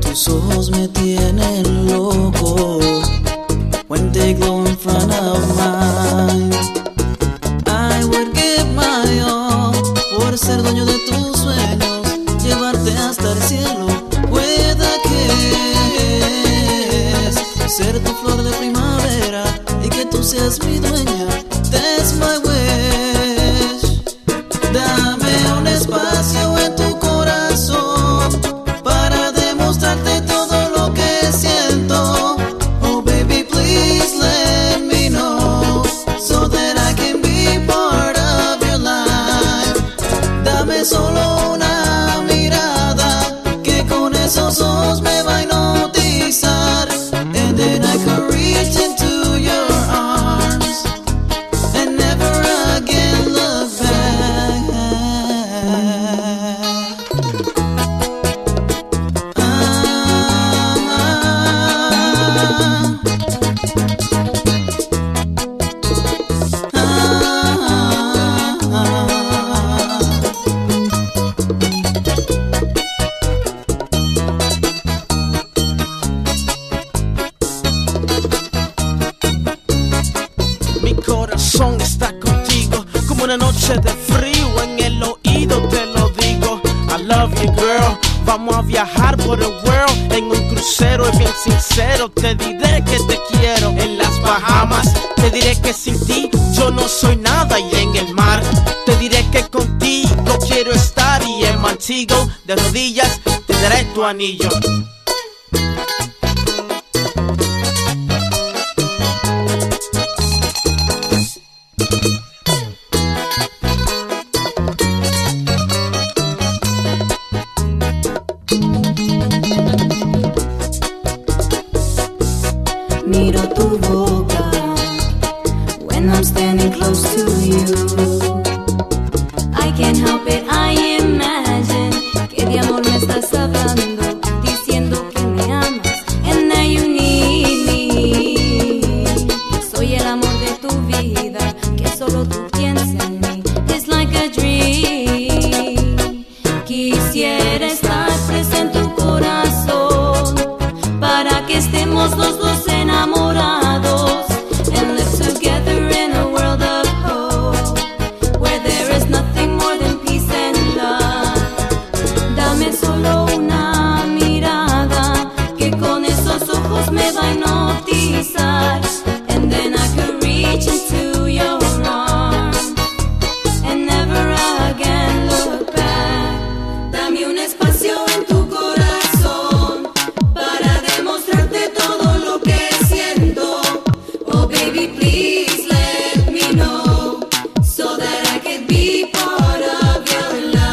Tus ojos me tienen loco. When they glow in front of mine, I would give my all por ser dueño de tus sueños, llevarte hasta el cielo. Pueda que ser tu flor de primavera y que tú seas mi dueña. solo noche de frío en el oído te lo digo. I love you, girl. Vamos a viajar por el world en un crucero y bien sincero te diré que te quiero. En las Bahamas te diré que sin ti yo no soy nada y en el mar te diré que contigo quiero estar y en Mantigo de rodillas te daré tu anillo. Quisiera estar presente en tu corazón para que estemos los un espacio en tu corazón para demostrarte todo lo que siento. Oh baby please let me know so that I can be porabla